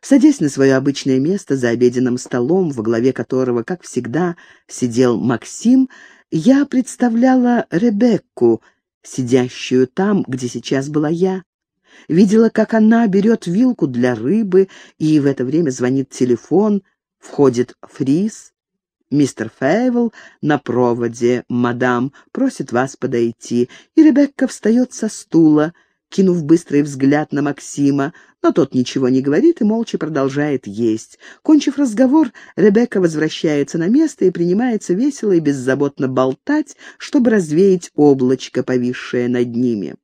Садясь на свое обычное место за обеденным столом, во главе которого, как всегда, сидел Максим, я представляла Ребекку, сидящую там, где сейчас была я. Видела, как она берет вилку для рыбы, и в это время звонит телефон, входит Фрис. Мистер Фейвел на проводе, мадам, просит вас подойти, и Ребекка встает со стула, кинув быстрый взгляд на Максима, но тот ничего не говорит и молча продолжает есть. Кончив разговор, Ребекка возвращается на место и принимается весело и беззаботно болтать, чтобы развеять облачко, повисшее над ними.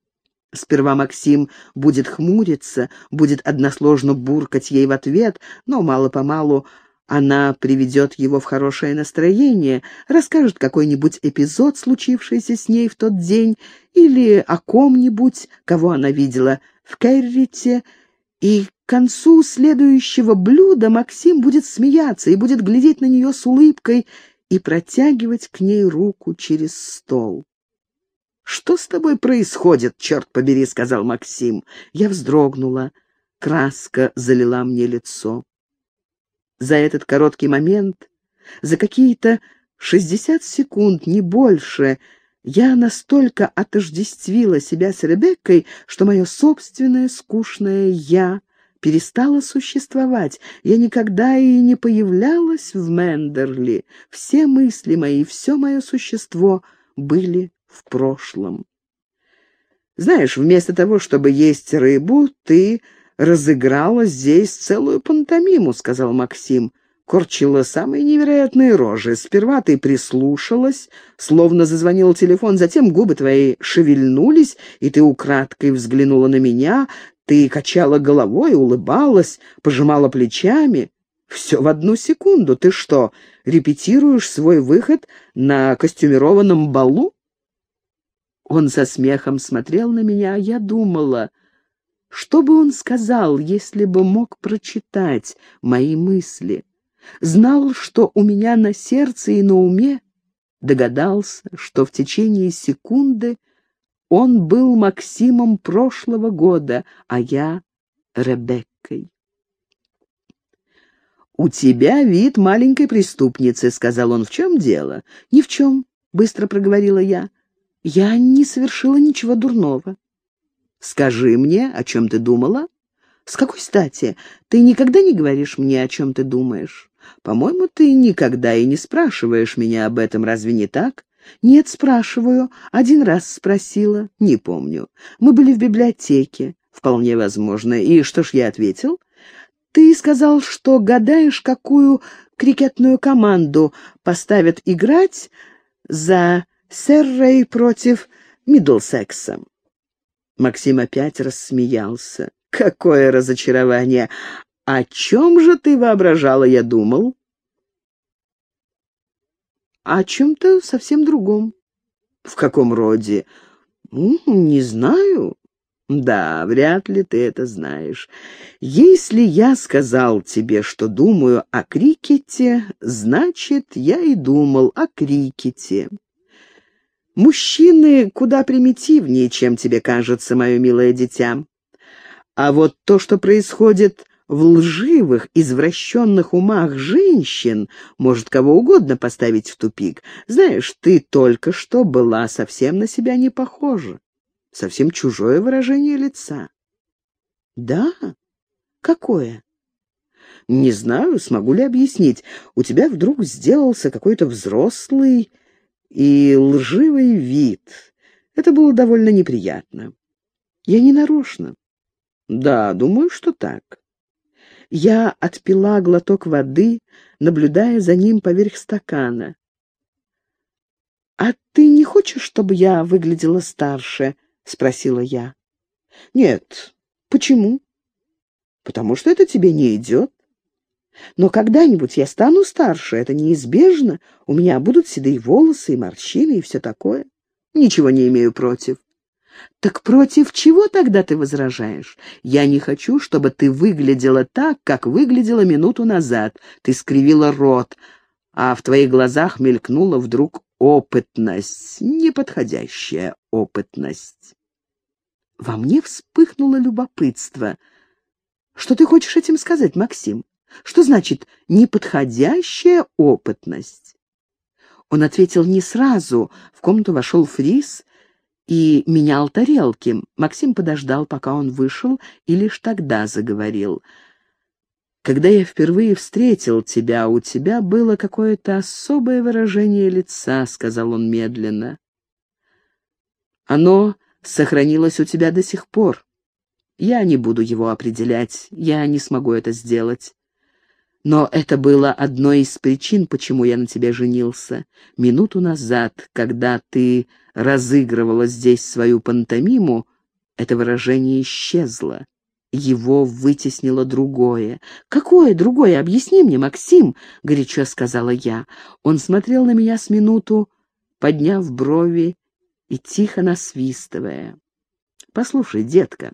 Сперва Максим будет хмуриться, будет односложно буркать ей в ответ, но мало-помалу она приведет его в хорошее настроение, расскажет какой-нибудь эпизод, случившийся с ней в тот день, или о ком-нибудь, кого она видела в Керрите, и к концу следующего блюда Максим будет смеяться и будет глядеть на нее с улыбкой и протягивать к ней руку через стол. «Что с тобой происходит, черт побери?» — сказал Максим. Я вздрогнула. Краска залила мне лицо. За этот короткий момент, за какие-то шестьдесят секунд, не больше, я настолько отождествила себя с Ребеккой, что мое собственное скучное «я» перестало существовать. Я никогда и не появлялась в Мендерли. Все мысли мои, все мое существо были в прошлом. Знаешь, вместо того, чтобы есть рыбу, ты разыграла здесь целую пантомиму», — сказал Максим. Корчила самые невероятные рожи. Сперва ты прислушалась, словно зазвонил телефон, затем губы твои шевельнулись, и ты украдкой взглянула на меня, ты качала головой, улыбалась, пожимала плечами. Все в одну секунду. Ты что, репетируешь свой выход на костюмированном балу? Он со смехом смотрел на меня, а я думала... Что бы он сказал, если бы мог прочитать мои мысли? Знал, что у меня на сердце и на уме? Догадался, что в течение секунды он был Максимом прошлого года, а я — Ребеккой. «У тебя вид маленькой преступницы», — сказал он. «В чем дело?» «Ни в чем», — быстро проговорила я. «Я не совершила ничего дурного». Скажи мне, о чем ты думала? С какой стати? Ты никогда не говоришь мне, о чем ты думаешь? По-моему, ты никогда и не спрашиваешь меня об этом, разве не так? Нет, спрашиваю. Один раз спросила, не помню. Мы были в библиотеке. Вполне возможно. И что ж я ответил? Ты сказал, что гадаешь, какую крикетную команду поставят играть за Серрей против Миддлсекса. Максим опять рассмеялся. «Какое разочарование! О чем же ты воображала, я думал?» «О чем-то совсем другом». «В каком роде?» «Не знаю». «Да, вряд ли ты это знаешь. Если я сказал тебе, что думаю о крикете, значит, я и думал о крикете». Мужчины куда примитивнее, чем тебе кажется, мое милое дитя. А вот то, что происходит в лживых, извращенных умах женщин, может кого угодно поставить в тупик. Знаешь, ты только что была совсем на себя не похожа. Совсем чужое выражение лица. Да? Какое? Не знаю, смогу ли объяснить. У тебя вдруг сделался какой-то взрослый и лживый вид. Это было довольно неприятно. Я не нарочно. Да, думаю, что так. Я отпила глоток воды, наблюдая за ним поверх стакана. «А ты не хочешь, чтобы я выглядела старше?» — спросила я. «Нет. Почему?» «Потому что это тебе не идет. Но когда-нибудь я стану старше, это неизбежно. У меня будут седые волосы и морщины и все такое. Ничего не имею против. Так против чего тогда ты возражаешь? Я не хочу, чтобы ты выглядела так, как выглядела минуту назад. Ты скривила рот, а в твоих глазах мелькнула вдруг опытность, неподходящая опытность. Во мне вспыхнуло любопытство — Что ты хочешь этим сказать, Максим? Что значит неподходящая опытность? Он ответил не сразу. В комнату вошел Фрис и менял тарелки. Максим подождал, пока он вышел, и лишь тогда заговорил. «Когда я впервые встретил тебя, у тебя было какое-то особое выражение лица», — сказал он медленно. «Оно сохранилось у тебя до сих пор. Я не буду его определять, я не смогу это сделать. Но это было одной из причин, почему я на тебе женился. Минуту назад, когда ты разыгрывала здесь свою пантомиму, это выражение исчезло. Его вытеснило другое. «Какое другое? Объясни мне, Максим!» — горячо сказала я. Он смотрел на меня с минуту, подняв брови и тихо насвистывая. «Послушай, детка,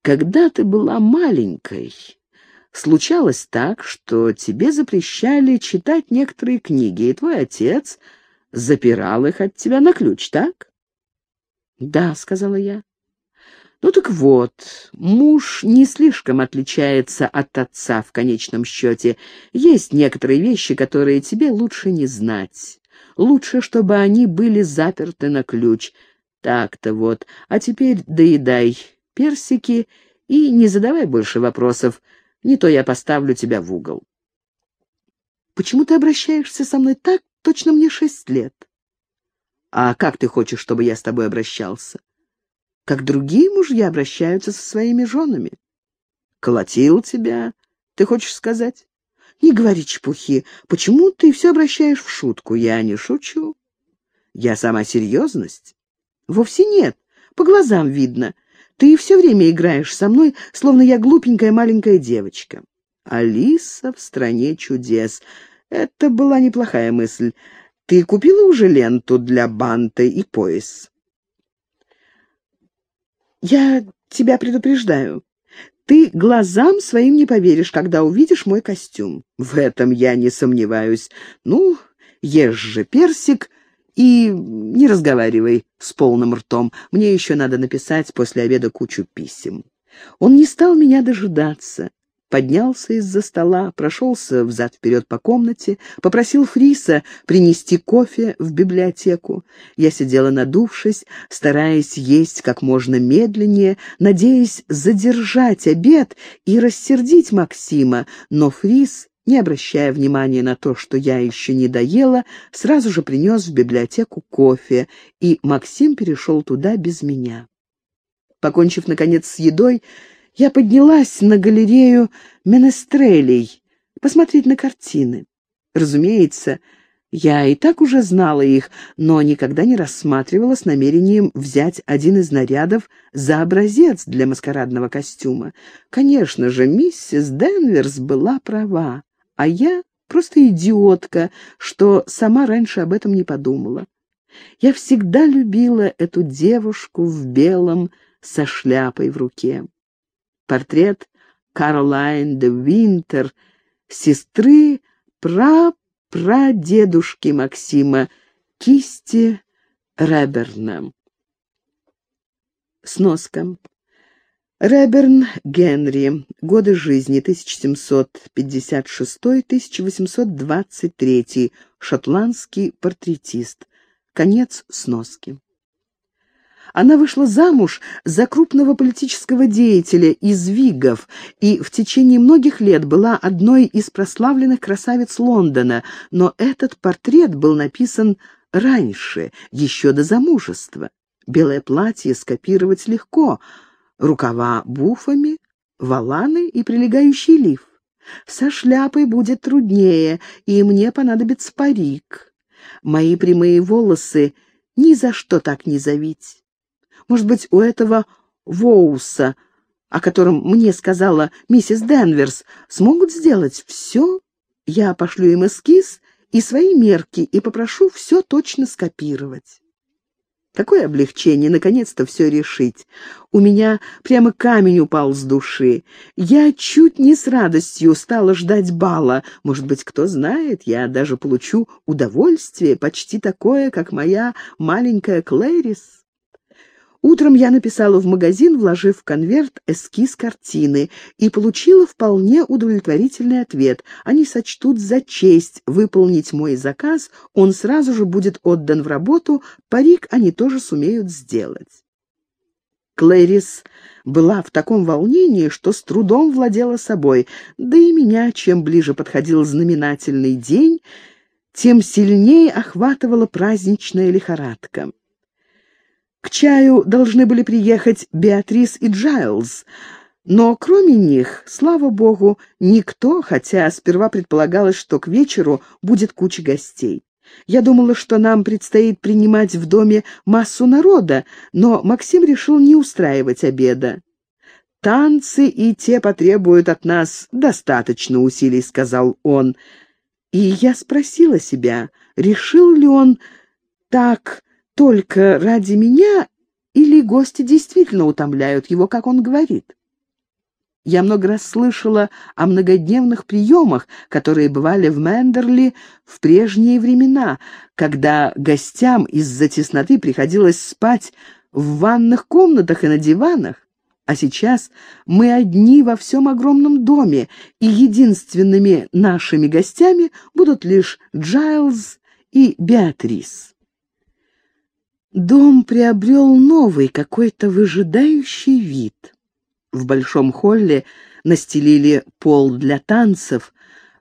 когда ты была маленькой, случалось так, что тебе запрещали читать некоторые книги, и твой отец запирал их от тебя на ключ, так? «Да», — сказала я. «Ну так вот, муж не слишком отличается от отца в конечном счете. Есть некоторые вещи, которые тебе лучше не знать. Лучше, чтобы они были заперты на ключ. Так-то вот. А теперь доедай персики и не задавай больше вопросов, не то я поставлю тебя в угол. Почему ты обращаешься со мной так, точно мне шесть лет? А как ты хочешь, чтобы я с тобой обращался? Как другие мужья обращаются со своими женами. Колотил тебя, ты хочешь сказать? Не говори чепухи. Почему ты все обращаешь в шутку? Я не шучу. Я сама серьезность. Вовсе нет. По глазам видно. Ты все время играешь со мной, словно я глупенькая маленькая девочка. Алиса в стране чудес. Это была неплохая мысль. Ты купила уже ленту для банта и пояс? Я тебя предупреждаю. Ты глазам своим не поверишь, когда увидишь мой костюм. В этом я не сомневаюсь. Ну, ешь же персик и не разговаривай с полным ртом. Мне еще надо написать после обеда кучу писем. Он не стал меня дожидаться. Поднялся из-за стола, прошелся взад-вперед по комнате, попросил Фриса принести кофе в библиотеку. Я сидела надувшись, стараясь есть как можно медленнее, надеясь задержать обед и рассердить Максима, но Фрис не обращая внимания на то, что я еще не доела, сразу же принес в библиотеку кофе, и Максим перешел туда без меня. Покончив, наконец, с едой, я поднялась на галерею Менестрелей посмотреть на картины. Разумеется, я и так уже знала их, но никогда не рассматривала с намерением взять один из нарядов за образец для маскарадного костюма. Конечно же, миссис Денверс была права а я просто идиотка, что сама раньше об этом не подумала. Я всегда любила эту девушку в белом со шляпой в руке. Портрет Каролайн де Винтер, сестры пра-прадедушки Максима, кисти Реберна. Сноска. Реберн Генри. Годы жизни 1756-1823. Шотландский портретист. Конец сноски. Она вышла замуж за крупного политического деятеля из Вигов и в течение многих лет была одной из прославленных красавиц Лондона, но этот портрет был написан раньше, еще до замужества. Белое платье скопировать легко — рукава буфами, валаны и прилегающий лиф. Со шляпой будет труднее, и мне понадобится парик. Мои прямые волосы ни за что так не завить. Может быть, у этого Воуса, о котором мне сказала миссис Денверс, смогут сделать все? Я пошлю им эскиз и свои мерки и попрошу все точно скопировать. Какое облегчение, наконец-то все решить. У меня прямо камень упал с души. Я чуть не с радостью стала ждать бала. Может быть, кто знает, я даже получу удовольствие, почти такое, как моя маленькая Клэрис. Утром я написала в магазин, вложив в конверт эскиз картины, и получила вполне удовлетворительный ответ. Они сочтут за честь выполнить мой заказ, он сразу же будет отдан в работу, парик они тоже сумеют сделать. Клэрис была в таком волнении, что с трудом владела собой, да и меня, чем ближе подходил знаменательный день, тем сильнее охватывала праздничная лихорадка. К чаю должны были приехать Беатрис и Джайлз, но кроме них, слава богу, никто, хотя сперва предполагалось, что к вечеру будет куча гостей. Я думала, что нам предстоит принимать в доме массу народа, но Максим решил не устраивать обеда. «Танцы и те потребуют от нас достаточно усилий», — сказал он. И я спросила себя, решил ли он так только ради меня или гости действительно утомляют его, как он говорит. Я много раз слышала о многодневных приемах, которые бывали в Мендерли в прежние времена, когда гостям из-за тесноты приходилось спать в ванных комнатах и на диванах. А сейчас мы одни во всем огромном доме, и единственными нашими гостями будут лишь Джайлз и Беатрис. Дом приобрел новый, какой-то выжидающий вид. В большом холле настелили пол для танцев,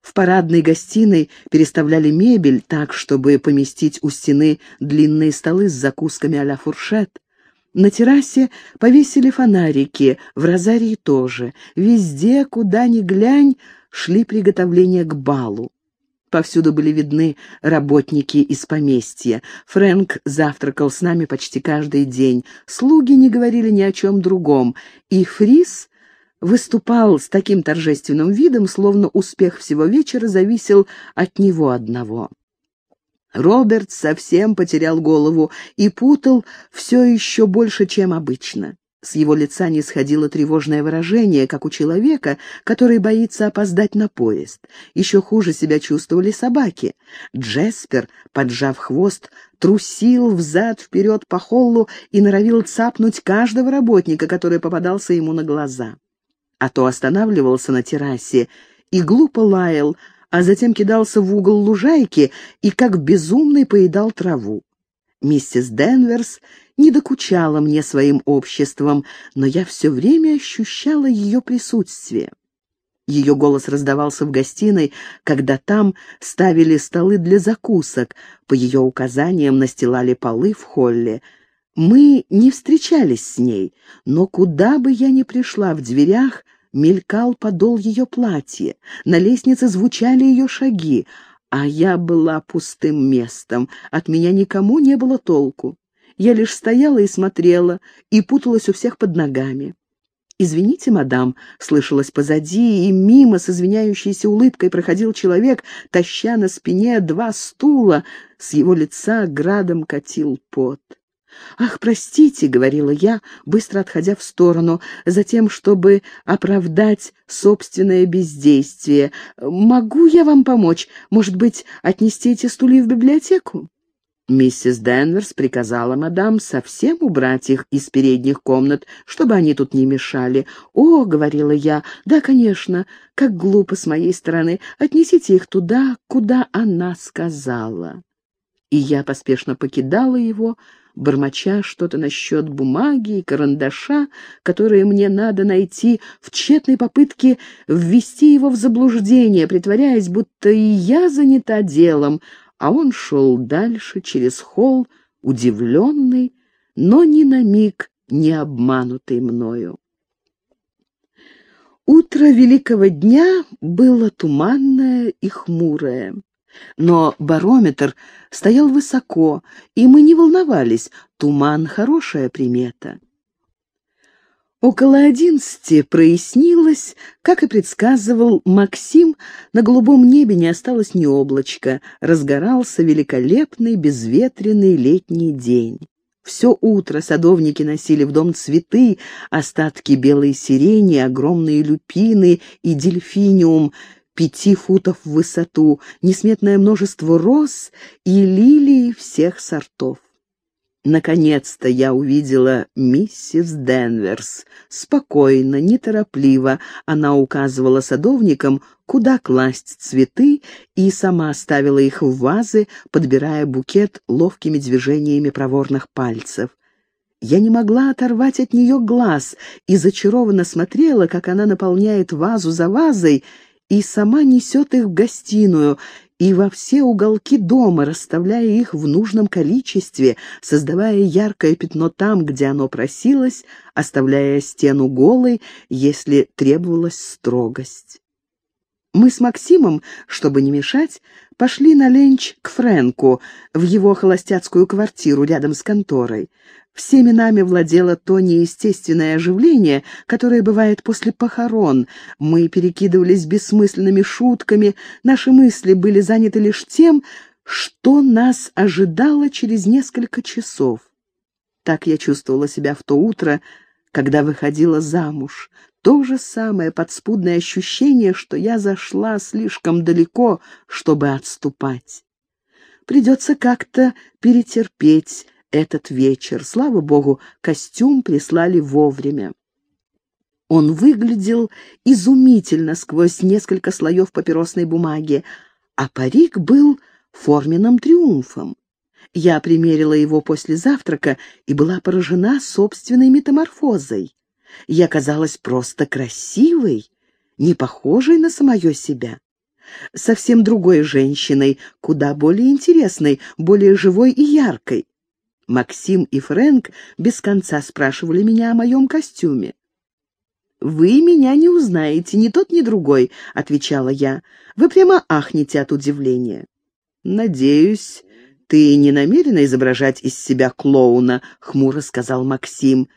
в парадной гостиной переставляли мебель так, чтобы поместить у стены длинные столы с закусками а-ля фуршет. На террасе повесили фонарики, в розарии тоже. Везде, куда ни глянь, шли приготовления к балу. Повсюду были видны работники из поместья. Фрэнк завтракал с нами почти каждый день. Слуги не говорили ни о чем другом. И Фрис выступал с таким торжественным видом, словно успех всего вечера зависел от него одного. Роберт совсем потерял голову и путал все еще больше, чем обычно. С его лица не сходило тревожное выражение, как у человека, который боится опоздать на поезд. Еще хуже себя чувствовали собаки. Джеспер, поджав хвост, трусил взад-вперед по холлу и норовил цапнуть каждого работника, который попадался ему на глаза. А то останавливался на террасе и глупо лаял, а затем кидался в угол лужайки и как безумный поедал траву. Миссис Денверс не докучала мне своим обществом, но я все время ощущала ее присутствие. Ее голос раздавался в гостиной, когда там ставили столы для закусок, по ее указаниям настилали полы в холле. Мы не встречались с ней, но куда бы я ни пришла в дверях, мелькал подол ее платья, на лестнице звучали ее шаги, а я была пустым местом, от меня никому не было толку. Я лишь стояла и смотрела, и путалась у всех под ногами. «Извините, мадам», — слышалось позади, и мимо с извиняющейся улыбкой проходил человек, таща на спине два стула, с его лица градом катил пот. «Ах, простите», — говорила я, быстро отходя в сторону, затем, чтобы оправдать собственное бездействие. «Могу я вам помочь? Может быть, отнести эти стулья в библиотеку?» Миссис Денверс приказала мадам совсем убрать их из передних комнат, чтобы они тут не мешали. «О», — говорила я, — «да, конечно, как глупо с моей стороны. Отнесите их туда, куда она сказала». И я поспешно покидала его, бормоча что-то насчет бумаги и карандаша, которые мне надо найти в тщетной попытке ввести его в заблуждение, притворяясь, будто и я занята делом, а он шел дальше через холл, удивленный, но ни на миг не обманутый мною. Утро великого дня было туманное и хмурое. Но барометр стоял высоко, и мы не волновались, туман — хорошая примета. Около одиннадцати прояснилось, как и предсказывал Максим, на голубом небе не осталось ни облачка, разгорался великолепный безветренный летний день. Все утро садовники носили в дом цветы, остатки белой сирени, огромные люпины и дельфиниум пяти футов в высоту, несметное множество роз и лилий всех сортов. Наконец-то я увидела миссис Денверс. Спокойно, неторопливо она указывала садовникам, куда класть цветы, и сама ставила их в вазы, подбирая букет ловкими движениями проворных пальцев. Я не могла оторвать от нее глаз и зачарованно смотрела, как она наполняет вазу за вазой и сама несет их в гостиную, и во все уголки дома, расставляя их в нужном количестве, создавая яркое пятно там, где оно просилось, оставляя стену голой, если требовалась строгость. Мы с Максимом, чтобы не мешать, пошли на ленч к Фрэнку в его холостяцкую квартиру рядом с конторой. Всеми нами владело то неестественное оживление, которое бывает после похорон. Мы перекидывались бессмысленными шутками, наши мысли были заняты лишь тем, что нас ожидало через несколько часов. Так я чувствовала себя в то утро, когда выходила замуж. То же самое подспудное ощущение, что я зашла слишком далеко, чтобы отступать. Придется как-то перетерпеть, этот вечер. Слава богу, костюм прислали вовремя. Он выглядел изумительно сквозь несколько слоев папиросной бумаги, а парик был форменным триумфом. Я примерила его после завтрака и была поражена собственной метаморфозой. Я казалась просто красивой, не похожей на самое себя. Совсем другой женщиной, куда более интересной, более живой и яркой. Максим и Фрэнк без конца спрашивали меня о моем костюме. «Вы меня не узнаете, ни тот, ни другой», — отвечала я. «Вы прямо ахнете от удивления». «Надеюсь, ты не намерена изображать из себя клоуна», — хмуро сказал Максим.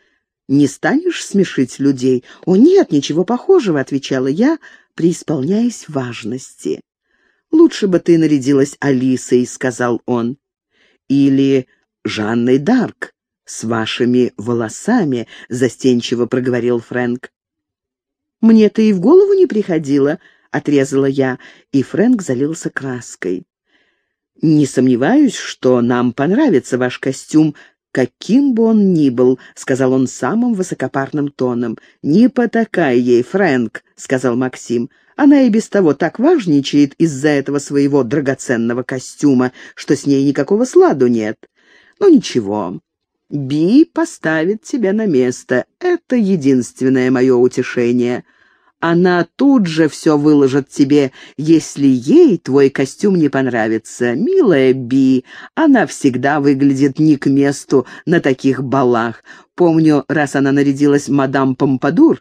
«Не станешь смешить людей?» «О, нет, ничего похожего», — отвечала я, преисполняясь важности. «Лучше бы ты нарядилась Алисой», — сказал он. «Или Жанной Дарк, с вашими волосами», — застенчиво проговорил Фрэнк. «Мне-то и в голову не приходило», — отрезала я, и Фрэнк залился краской. «Не сомневаюсь, что нам понравится ваш костюм, каким бы он ни был», — сказал он самым высокопарным тоном. «Не потакай ей, Фрэнк», — сказал Максим. «Она и без того так важничает из-за этого своего драгоценного костюма, что с ней никакого сладу нет. Ну ничего, Би поставит тебя на место. Это единственное мое утешение. Она тут же все выложит тебе, если ей твой костюм не понравится. Милая Би, она всегда выглядит не к месту на таких балах. Помню, раз она нарядилась мадам Помпадур,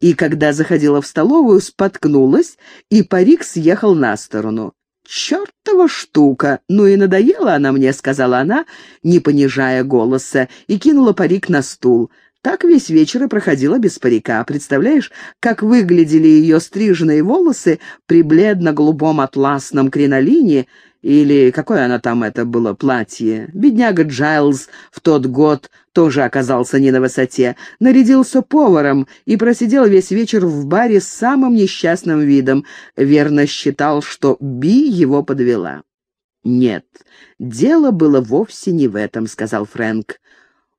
и когда заходила в столовую, споткнулась, и парик съехал на сторону. «Чертова штука! Ну и надоела она мне», — сказала она, не понижая голоса, и кинула парик на стул. Так весь вечер и проходила без парика. Представляешь, как выглядели ее стриженные волосы при бледно-голубом атласном кринолине или какое она там это было платье? Бедняга Джайлз в тот год тоже оказался не на высоте. Нарядился поваром и просидел весь вечер в баре с самым несчастным видом. Верно считал, что Би его подвела. «Нет, дело было вовсе не в этом», — сказал Фрэнк.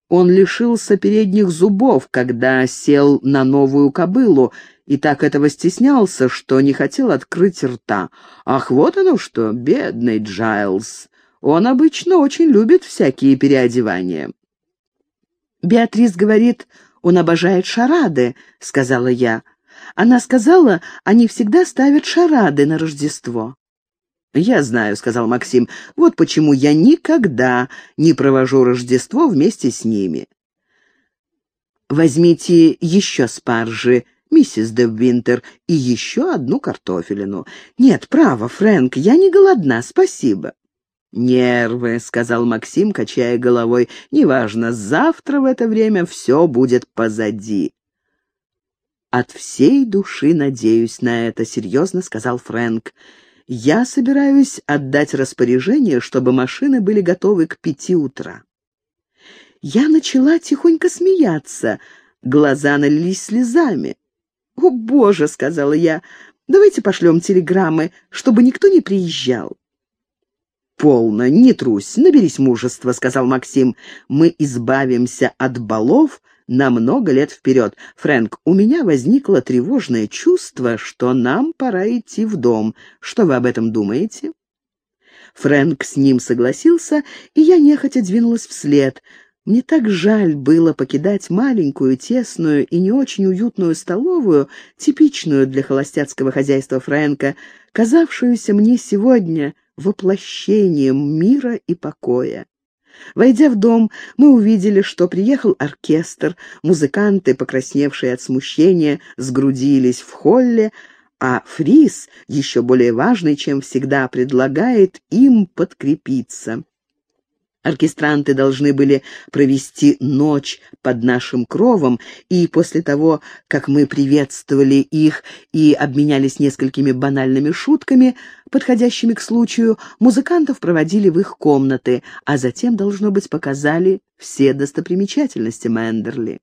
Он лишился передних зубов, когда сел на новую кобылу, и так этого стеснялся, что не хотел открыть рта. Ах, вот оно что, бедный Джайлз. Он обычно очень любит всякие переодевания. «Беатрис говорит, он обожает шарады», — сказала я. Она сказала, они всегда ставят шарады на Рождество. «Я знаю», — сказал Максим, — «вот почему я никогда не провожу Рождество вместе с ними». «Возьмите еще спаржи», миссис де Винтер, и еще одну картофелину. Нет, право, Фрэнк, я не голодна, спасибо. «Нервы», — сказал Максим, качая головой. «Неважно, завтра в это время все будет позади». «От всей души надеюсь на это», — серьезно сказал Фрэнк. «Я собираюсь отдать распоряжение, чтобы машины были готовы к пяти утра». Я начала тихонько смеяться, глаза налились слезами. «О, Боже!» — сказала я. «Давайте пошлем телеграммы, чтобы никто не приезжал». «Полно, не трусь, наберись мужества», — сказал Максим. «Мы избавимся от балов на много лет вперед. Фрэнк, у меня возникло тревожное чувство, что нам пора идти в дом. Что вы об этом думаете?» Фрэнк с ним согласился, и я нехотя двинулась вслед. Мне так жаль было покидать маленькую, тесную и не очень уютную столовую, типичную для холостяцкого хозяйства Фрэнка, казавшуюся мне сегодня воплощением мира и покоя. Войдя в дом, мы увидели, что приехал оркестр, музыканты, покрасневшие от смущения, сгрудились в холле, а Фрис, еще более важный, чем всегда, предлагает им подкрепиться. Оркестранты должны были провести ночь под нашим кровом, и после того, как мы приветствовали их и обменялись несколькими банальными шутками, подходящими к случаю, музыкантов проводили в их комнаты, а затем, должно быть, показали все достопримечательности Мендерли.